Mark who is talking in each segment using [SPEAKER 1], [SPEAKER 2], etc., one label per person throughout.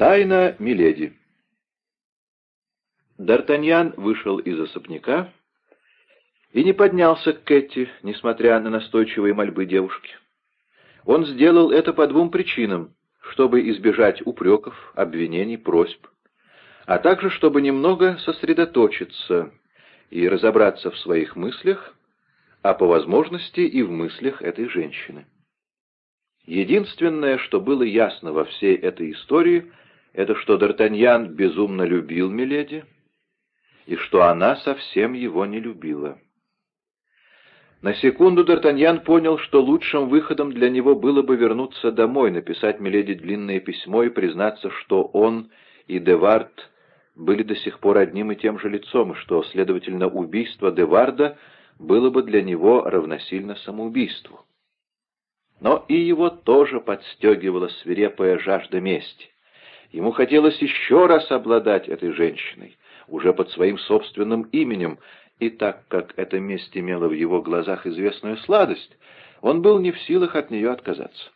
[SPEAKER 1] Тайна Миледи Д'Артаньян вышел из особняка и не поднялся к Кэти, несмотря на настойчивые мольбы девушки. Он сделал это по двум причинам, чтобы избежать упреков, обвинений, просьб, а также чтобы немного сосредоточиться и разобраться в своих мыслях, а по возможности и в мыслях этой женщины. Единственное, что было ясно во всей этой истории, это что Д'Артаньян безумно любил Миледи, и что она совсем его не любила. На секунду Д'Артаньян понял, что лучшим выходом для него было бы вернуться домой, написать Миледи длинное письмо и признаться, что он и Девард были до сих пор одним и тем же лицом, и что, следовательно, убийство Деварда было бы для него равносильно самоубийству. Но и его тоже подстегивала свирепая жажда мести. Ему хотелось еще раз обладать этой женщиной, уже под своим собственным именем, и так как эта месть имела в его глазах известную сладость, он был не в силах от нее отказаться.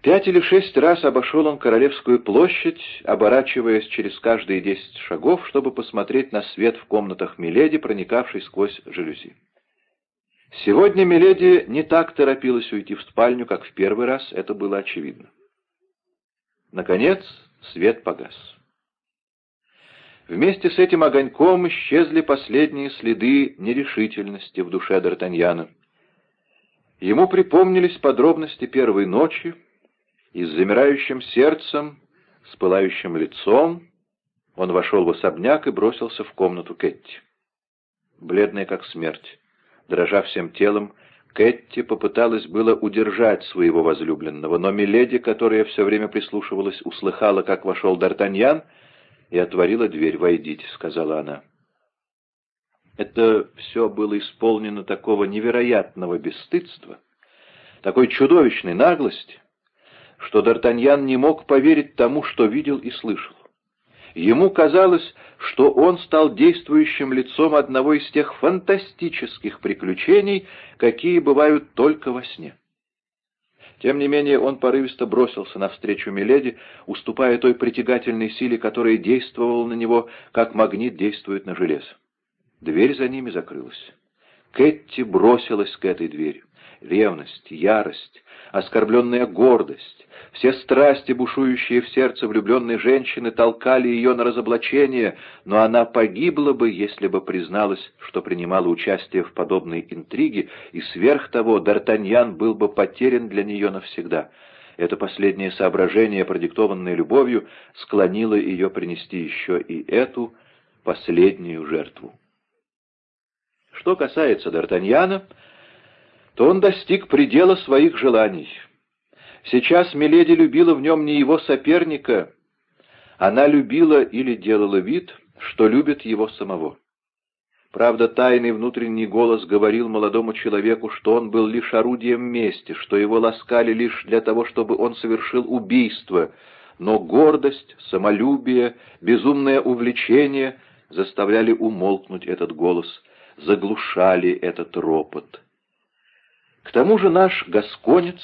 [SPEAKER 1] Пять или шесть раз обошел он Королевскую площадь, оборачиваясь через каждые десять шагов, чтобы посмотреть на свет в комнатах Миледи, проникавший сквозь жалюзи. Сегодня Миледи не так торопилась уйти в спальню, как в первый раз, это было очевидно. Наконец свет погас. Вместе с этим огоньком исчезли последние следы нерешительности в душе Д'Артаньяна. Ему припомнились подробности первой ночи, и с замирающим сердцем, с пылающим лицом, он вошел в особняк и бросился в комнату Кэтти. Бледная как смерть, дрожа всем телом, Кэтти попыталась было удержать своего возлюбленного, но Миледи, которая все время прислушивалась, услыхала, как вошел Д'Артаньян, и отворила дверь. «Войдите», — сказала она. Это все было исполнено такого невероятного бесстыдства, такой чудовищной наглости, что Д'Артаньян не мог поверить тому, что видел и слышал. Ему казалось, что он стал действующим лицом одного из тех фантастических приключений, какие бывают только во сне. Тем не менее он порывисто бросился навстречу Миледи, уступая той притягательной силе, которая действовала на него, как магнит действует на железо. Дверь за ними закрылась. Кэтти бросилась к этой двери. Ревность, ярость, оскорбленная гордость, все страсти, бушующие в сердце влюбленной женщины, толкали ее на разоблачение, но она погибла бы, если бы призналась, что принимала участие в подобной интриге, и сверх того Д'Артаньян был бы потерян для нее навсегда. Это последнее соображение, продиктованное любовью, склонило ее принести еще и эту последнюю жертву. Что касается Д'Артаньяна, то он достиг предела своих желаний — Сейчас Миледи любила в нем не его соперника, она любила или делала вид, что любит его самого. Правда, тайный внутренний голос говорил молодому человеку, что он был лишь орудием мести, что его ласкали лишь для того, чтобы он совершил убийство, но гордость, самолюбие, безумное увлечение заставляли умолкнуть этот голос, заглушали этот ропот. К тому же наш гасконец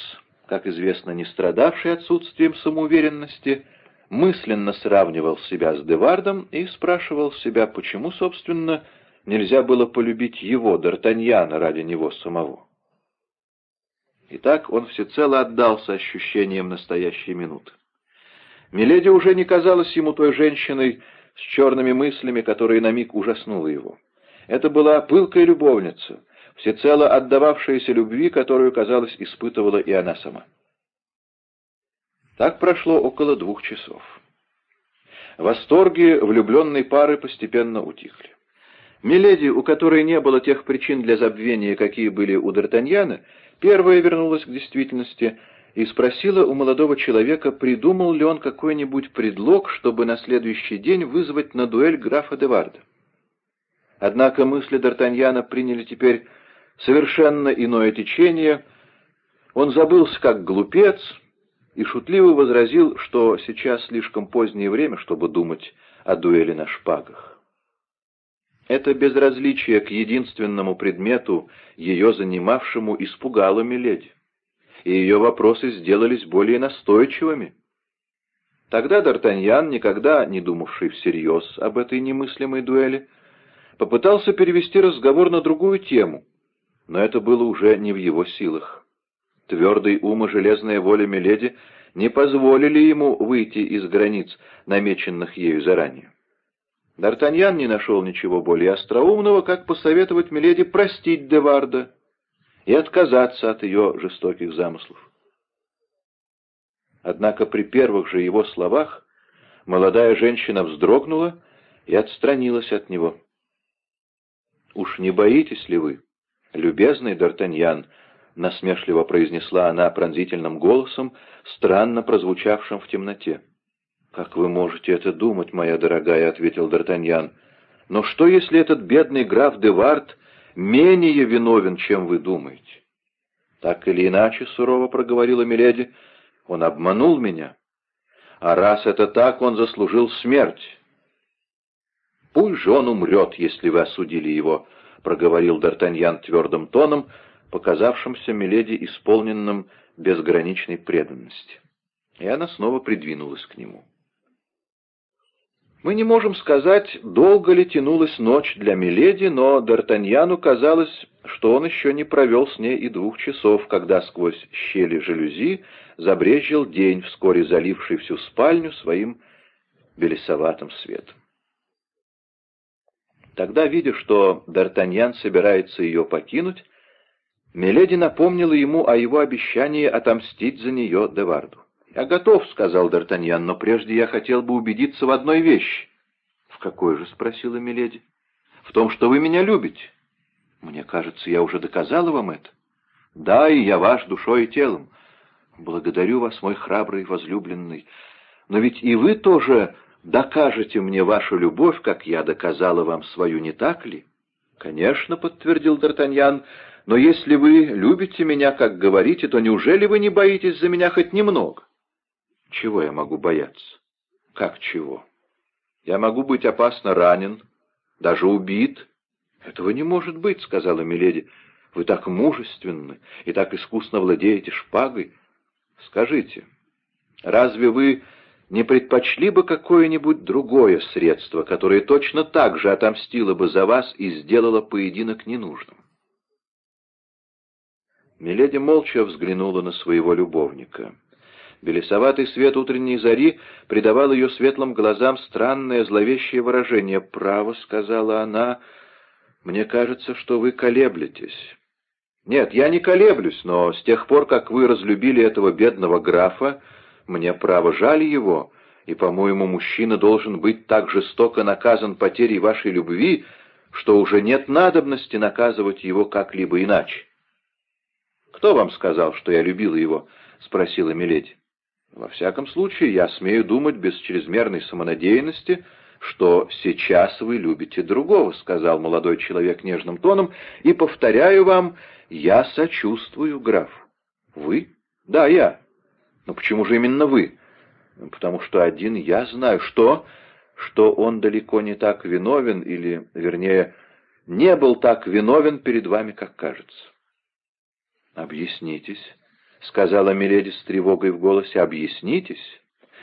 [SPEAKER 1] как известно, не страдавший отсутствием самоуверенности, мысленно сравнивал себя с Девардом и спрашивал себя, почему, собственно, нельзя было полюбить его, Д'Артаньяна, ради него самого. Итак, он всецело отдался ощущениям настоящей минуты. Миледи уже не казалась ему той женщиной с черными мыслями, которая на миг ужаснула его. Это была пылкая любовница, всецело отдававшаяся любви, которую, казалось, испытывала и она сама. Так прошло около двух часов. Восторги влюбленной пары постепенно утихли. Миледи, у которой не было тех причин для забвения, какие были у Д'Артаньяна, первая вернулась к действительности и спросила у молодого человека, придумал ли он какой-нибудь предлог, чтобы на следующий день вызвать на дуэль графа Деварда. Однако мысли Д'Артаньяна приняли теперь совершенно иное течение, он забылся как глупец и шутливо возразил, что сейчас слишком позднее время, чтобы думать о дуэли на шпагах. Это безразличие к единственному предмету, ее занимавшему, испугало Миледи, и ее вопросы сделались более настойчивыми. Тогда Д'Артаньян, никогда не думавший всерьез об этой немыслимой дуэли, попытался перевести разговор на другую тему, но это было уже не в его силах. Твердый ум и железная воля Миледи не позволили ему выйти из границ, намеченных ею заранее. Д'Артаньян не нашел ничего более остроумного, как посоветовать Миледи простить Деварда и отказаться от ее жестоких замыслов. Однако при первых же его словах молодая женщина вздрогнула и отстранилась от него. «Уж не боитесь ли вы, любезный Д'Артаньян?» — насмешливо произнесла она пронзительным голосом, странно прозвучавшим в темноте. «Как вы можете это думать, моя дорогая?» — ответил Д'Артаньян. «Но что, если этот бедный граф де Вард менее виновен, чем вы думаете?» «Так или иначе», — сурово проговорила Миледи, — «он обманул меня. А раз это так, он заслужил смерть». «Пусть же он умрет, если вы осудили его», — проговорил Д'Артаньян твердым тоном, показавшимся Миледи исполненным безграничной преданности. И она снова придвинулась к нему. Мы не можем сказать, долго ли тянулась ночь для Миледи, но Д'Артаньяну казалось, что он еще не провел с ней и двух часов, когда сквозь щели жалюзи забрезжил день, вскоре заливший всю спальню своим белесоватым светом. Тогда, видя, что Д'Артаньян собирается ее покинуть, Миледи напомнила ему о его обещании отомстить за нее Деварду. «Я готов», — сказал Д'Артаньян, — «но прежде я хотел бы убедиться в одной вещи». «В какой же?» — спросила Миледи. «В том, что вы меня любите». «Мне кажется, я уже доказала вам это». «Да, и я ваш душой и телом. Благодарю вас, мой храбрый возлюбленный. Но ведь и вы тоже докажете мне вашу любовь, как я доказала вам свою, не так ли?» «Конечно», — подтвердил Д'Артаньян, — «но если вы любите меня, как говорите, то неужели вы не боитесь за меня хоть немного?» Чего я могу бояться? Как чего? Я могу быть опасно ранен, даже убит. Этого не может быть, сказала Миледи. Вы так мужественны и так искусно владеете шпагой. Скажите, разве вы не предпочли бы какое-нибудь другое средство, которое точно так же отомстило бы за вас и сделало поединок ненужным? Миледи молча взглянула на своего любовника. Белесоватый свет утренней зари придавал ее светлым глазам странное зловещее выражение. «Право», — сказала она, — «мне кажется, что вы колеблетесь». «Нет, я не колеблюсь, но с тех пор, как вы разлюбили этого бедного графа, мне право жаль его, и, по-моему, мужчина должен быть так жестоко наказан потерей вашей любви, что уже нет надобности наказывать его как-либо иначе». «Кто вам сказал, что я любила его?» — спросила Миледи. Во всяком случае, я смею думать без чрезмерной самонадеянности, что сейчас вы любите другого, — сказал молодой человек нежным тоном, — и повторяю вам, я сочувствую графу. Вы? Да, я. Но почему же именно вы? Потому что один я знаю, что... что он далеко не так виновен, или, вернее, не был так виновен перед вами, как кажется. Объяснитесь. — сказала Миледи с тревогой в голосе, — объяснитесь,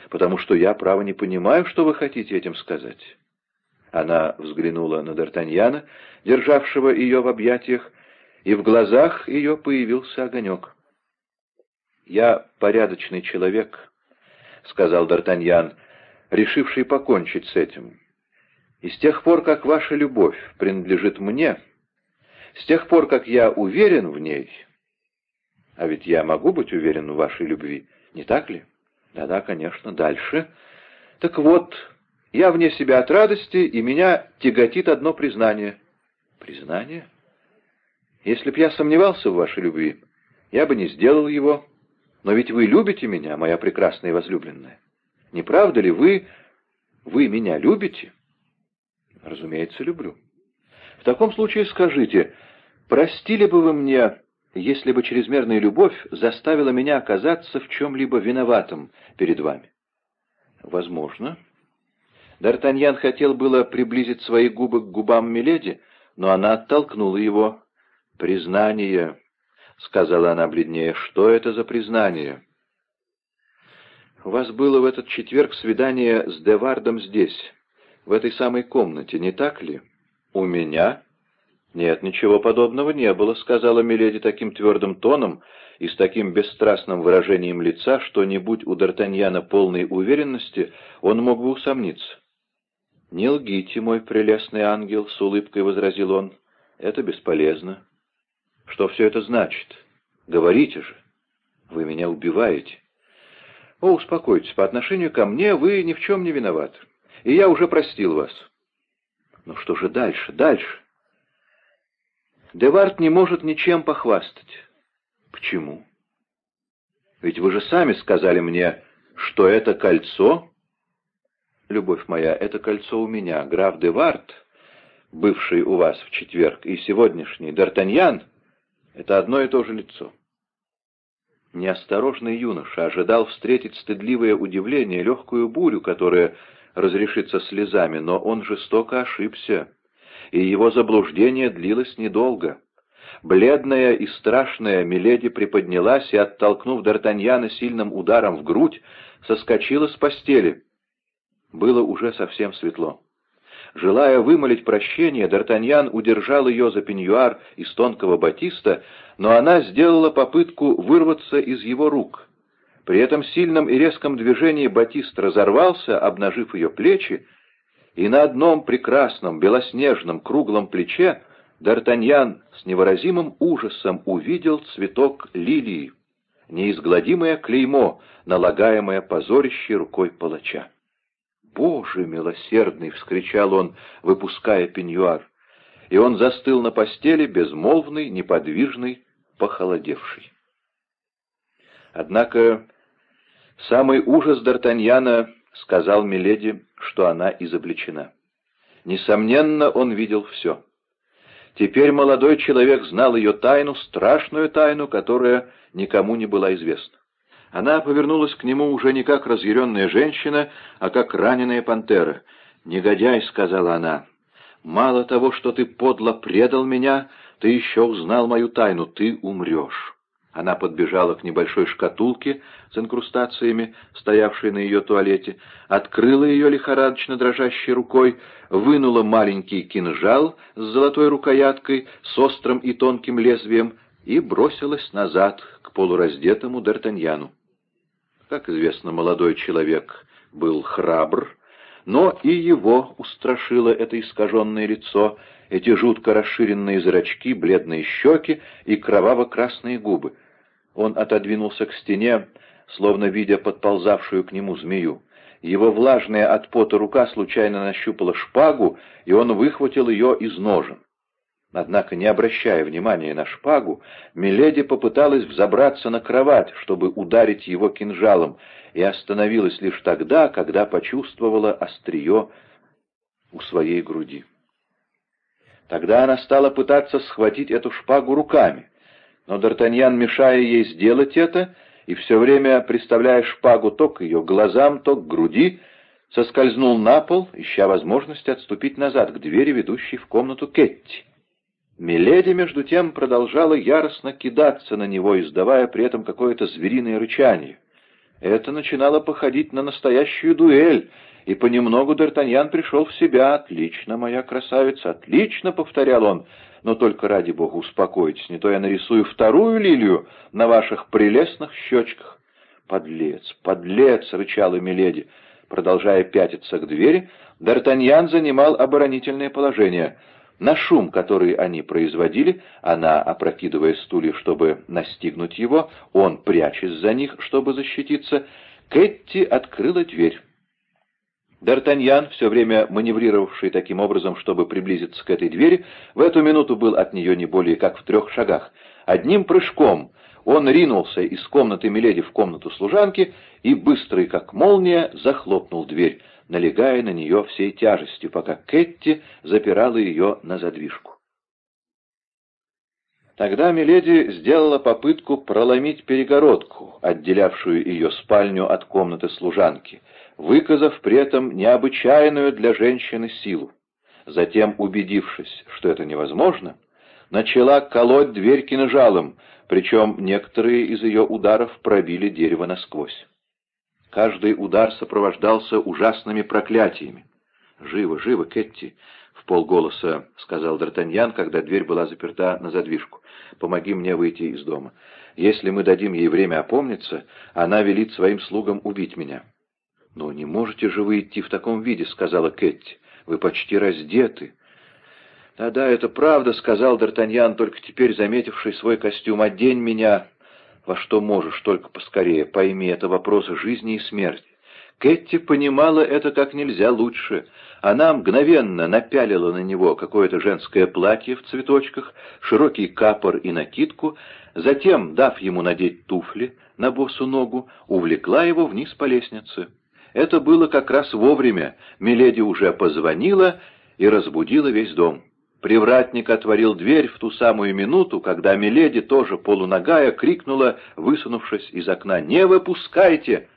[SPEAKER 1] потому что я, право, не понимаю, что вы хотите этим сказать. Она взглянула на Д'Артаньяна, державшего ее в объятиях, и в глазах ее появился огонек. «Я порядочный человек», — сказал Д'Артаньян, решивший покончить с этим. «И с тех пор, как ваша любовь принадлежит мне, с тех пор, как я уверен в ней, а ведь я могу быть уверен в вашей любви, не так ли? Да-да, конечно. Дальше. Так вот, я вне себя от радости, и меня тяготит одно признание. Признание? Если б я сомневался в вашей любви, я бы не сделал его. Но ведь вы любите меня, моя прекрасная возлюбленная. Не правда ли вы... Вы меня любите? Разумеется, люблю. В таком случае скажите, простили бы вы мне если бы чрезмерная любовь заставила меня оказаться в чем-либо виноватым перед вами. Возможно. Д'Артаньян хотел было приблизить свои губы к губам Миледи, но она оттолкнула его. «Признание», — сказала она бледнее, — «что это за признание?» «У вас было в этот четверг свидание с Девардом здесь, в этой самой комнате, не так ли?» «У меня?» «Нет, ничего подобного не было», — сказала Миледи таким твердым тоном и с таким бесстрастным выражением лица, что, не будь у Д'Артаньяна полной уверенности, он мог бы усомниться. «Не лгите, мой прелестный ангел», — с улыбкой возразил он. «Это бесполезно». «Что все это значит? Говорите же. Вы меня убиваете». «О, успокойтесь, по отношению ко мне вы ни в чем не виноваты, и я уже простил вас». «Ну что же дальше, дальше?» Девард не может ничем похвастать. Почему? Ведь вы же сами сказали мне, что это кольцо... Любовь моя, это кольцо у меня. Граф Девард, бывший у вас в четверг, и сегодняшний Д'Артаньян — это одно и то же лицо. Неосторожный юноша ожидал встретить стыдливое удивление, легкую бурю, которая разрешится слезами, но он жестоко ошибся и его заблуждение длилось недолго. Бледная и страшная Миледи приподнялась и, оттолкнув Д'Артаньяна сильным ударом в грудь, соскочила с постели. Было уже совсем светло. Желая вымолить прощение, Д'Артаньян удержал ее за пеньюар из тонкого батиста, но она сделала попытку вырваться из его рук. При этом сильном и резком движении батист разорвался, обнажив ее плечи, и на одном прекрасном белоснежном круглом плече Д'Артаньян с невыразимым ужасом увидел цветок лилии, неизгладимое клеймо, налагаемое позорищей рукой палача. «Боже милосердный!» — вскричал он, выпуская пеньюар, и он застыл на постели, безмолвный, неподвижный, похолодевший. Однако самый ужас Д'Артаньяна сказал Миледи, что она изобличена. Несомненно, он видел все. Теперь молодой человек знал ее тайну, страшную тайну, которая никому не была известна. Она повернулась к нему уже не как разъяренная женщина, а как раненая пантера. «Негодяй», — сказала она, — «мало того, что ты подло предал меня, ты еще узнал мою тайну, ты умрешь». Она подбежала к небольшой шкатулке с инкрустациями, стоявшей на ее туалете, открыла ее лихорадочно дрожащей рукой, вынула маленький кинжал с золотой рукояткой, с острым и тонким лезвием и бросилась назад к полураздетому Д'Артаньяну. Как известно, молодой человек был храбр, но и его устрашило это искаженное лицо, эти жутко расширенные зрачки, бледные щеки и кроваво-красные губы. Он отодвинулся к стене, словно видя подползавшую к нему змею. Его влажная от пота рука случайно нащупала шпагу, и он выхватил ее из ножен. Однако, не обращая внимания на шпагу, Миледи попыталась взобраться на кровать, чтобы ударить его кинжалом, и остановилась лишь тогда, когда почувствовала острие у своей груди. Тогда она стала пытаться схватить эту шпагу руками — но Д'Артаньян, мешая ей сделать это, и все время приставляя шпагу то к ее глазам, то к груди, соскользнул на пол, ища возможности отступить назад к двери, ведущей в комнату Кетти. Миледи, между тем, продолжала яростно кидаться на него, издавая при этом какое-то звериное рычание. Это начинало походить на настоящую дуэль, и понемногу Д'Артаньян пришел в себя. «Отлично, моя красавица, отлично!» — повторял он но только ради бога успокойтесь, не то я нарисую вторую лилию на ваших прелестных щечках. «Подлец, подлец!» — рычала Миледи. Продолжая пятиться к двери, Д'Артаньян занимал оборонительное положение. На шум, который они производили, она, опрокидывая стулья, чтобы настигнуть его, он, прячась за них, чтобы защититься, Кэтти открыла дверь. Д'Артаньян, все время маневрировавший таким образом, чтобы приблизиться к этой двери, в эту минуту был от нее не более как в трех шагах. Одним прыжком он ринулся из комнаты Миледи в комнату служанки и, быстрый как молния, захлопнул дверь, налегая на нее всей тяжестью, пока Кэтти запирала ее на задвижку. Тогда Миледи сделала попытку проломить перегородку, отделявшую ее спальню от комнаты служанки — выказав при этом необычайную для женщины силу. Затем, убедившись, что это невозможно, начала колоть дверь кинжалом, причем некоторые из ее ударов пробили дерево насквозь. Каждый удар сопровождался ужасными проклятиями. «Живо, живо, Кэтти!» — в полголоса сказал Д'Артаньян, когда дверь была заперта на задвижку. «Помоги мне выйти из дома. Если мы дадим ей время опомниться, она велит своим слугам убить меня». «Но не можете же вы идти в таком виде», — сказала Кэтти. «Вы почти раздеты». «Да-да, это правда», — сказал Д'Артаньян, только теперь заметивший свой костюм. «Одень меня во что можешь, только поскорее. Пойми, это вопрос жизни и смерти». Кэтти понимала это как нельзя лучше. Она мгновенно напялила на него какое-то женское платье в цветочках, широкий капор и накидку, затем, дав ему надеть туфли на босу ногу, увлекла его вниз по лестнице. Это было как раз вовремя. Миледи уже позвонила и разбудила весь дом. Привратник отворил дверь в ту самую минуту, когда Миледи, тоже полуногая, крикнула, высунувшись из окна, «Не выпускайте!»